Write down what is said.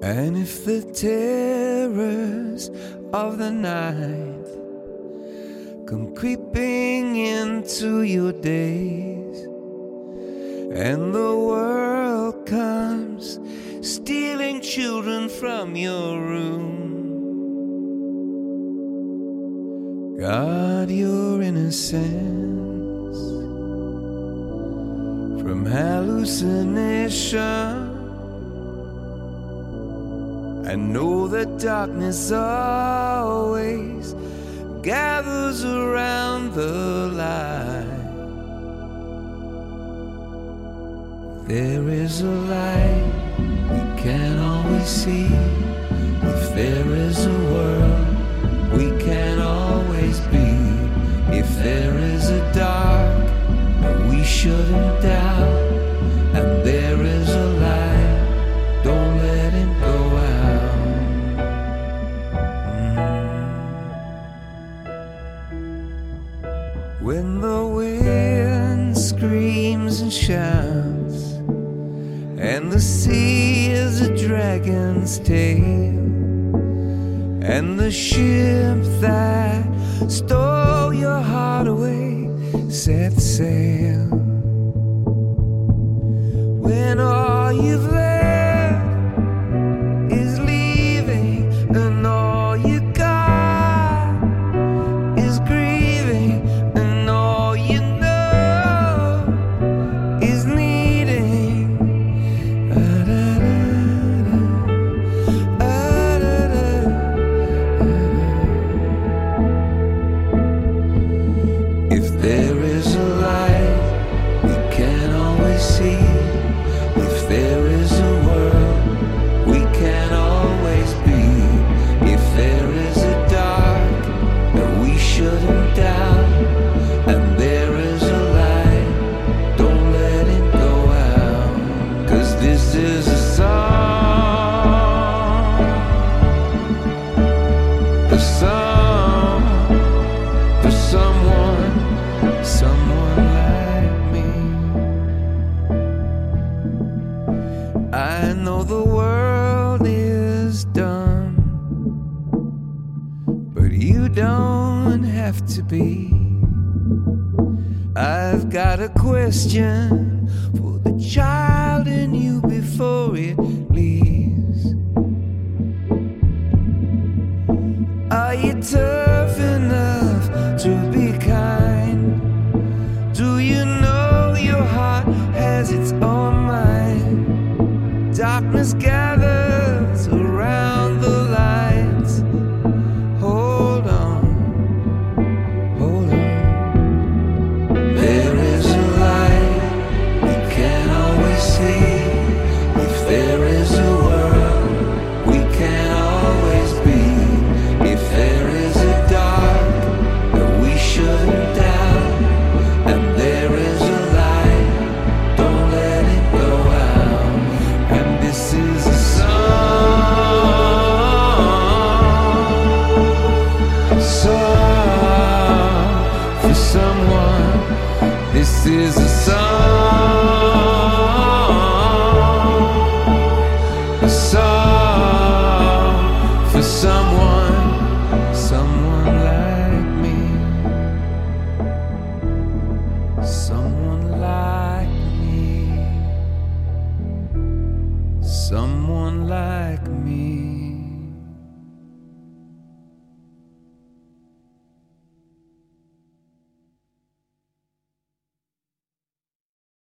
And if the terrors of the night come creeping into your days, and the world comes stealing children from your room, guard your innocence from hallucination. I know that darkness always gathers around the light. There is a light we can't always see. If there is a world we can always be. If there is a dark we shouldn't doubt, When the wind screams and shouts, and the sea is a dragon's tail, and the ship that stole your heart away set sail. The world is done, but you don't have to be. I've got a question there is like me, someone like.